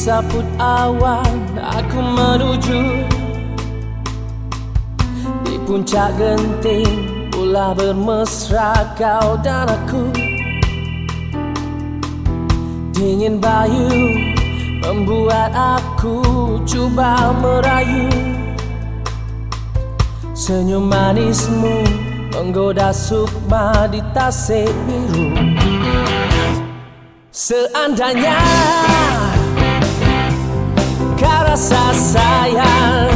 Disaput awan Aku menuju. Di puncak genting Pula bermesra kau dan aku. Dingin bayu Membuat aku cuba merayu. Senyum manismu Menggoda sukma di tasik biru. Seandainya Kau rasa sayang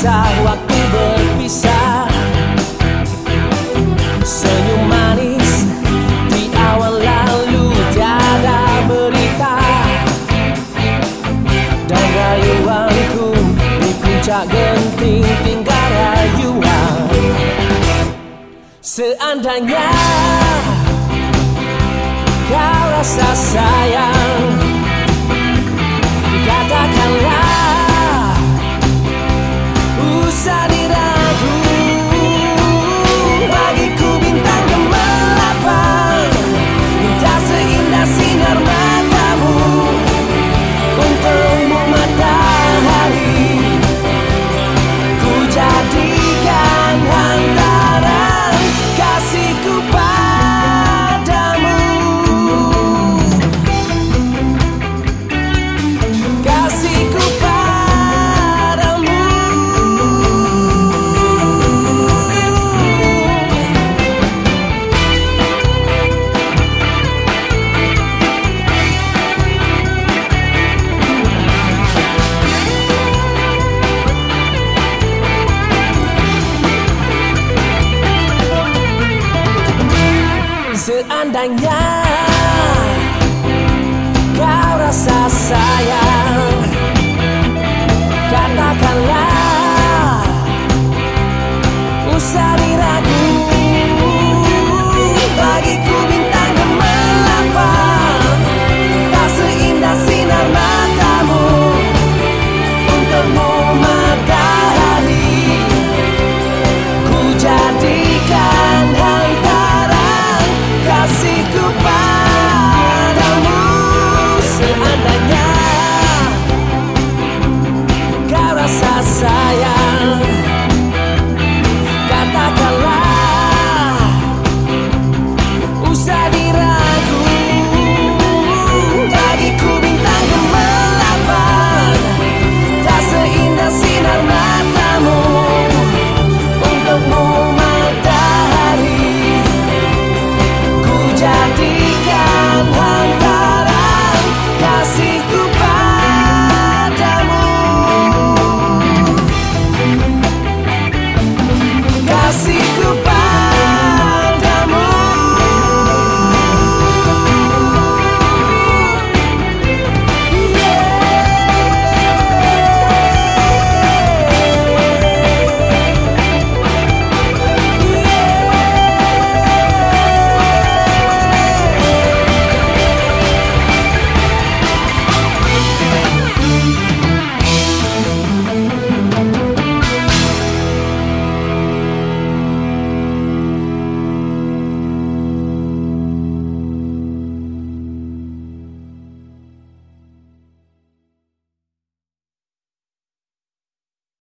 gelisah waktu berpisah. Senyum manis di awal lalu tiada berita. Dan rayuanku di puncak genting tinggal rayuan. Seandainya kau rasa sayang seandainya